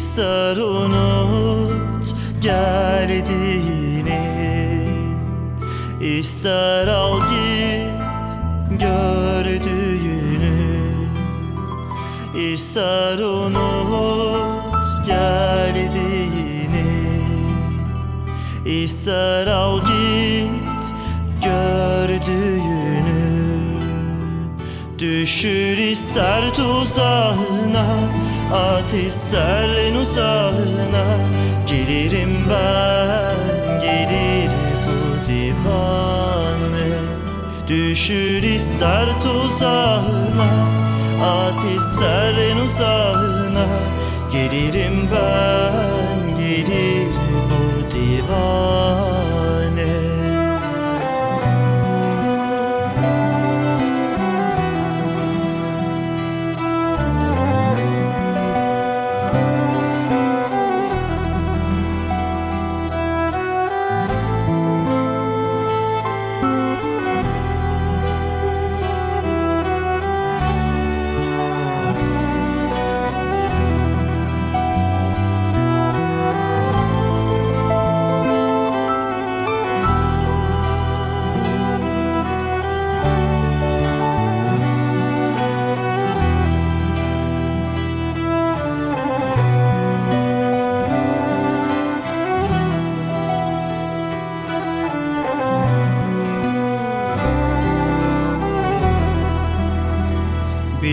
İster unut geldiğini. İster al git gördüğünü. İster unut geldiğini. İster al git gördüğünü. Düşür ister tuzağına At ister en uzağına Gelirim ben gelir bu divane. Düşür ister tuzağına At ister en uzağına Gelirim ben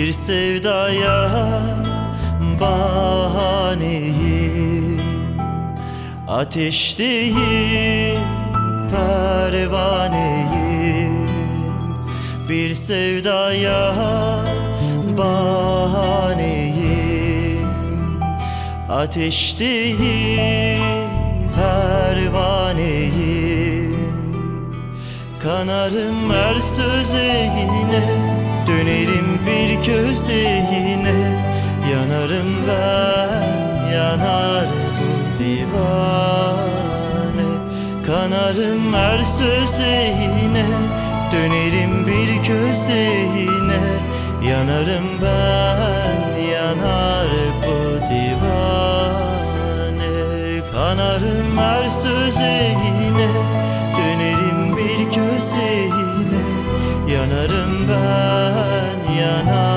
Bir sevdaya bahaneyim Ateşteyim pervaneyim Bir sevdaya bahaneyim Ateşteyim pervaneyim Kanarım her sözeğine Dönerim bir közeyine Yanarım ben Yanar bu divane. Kanarım her sözeğine Dönerim bir közeyine Yanarım ben Yanar bu divane. Kanarım her sözeğine Dönerim bir közeyine Yanarım ben yanar bu divan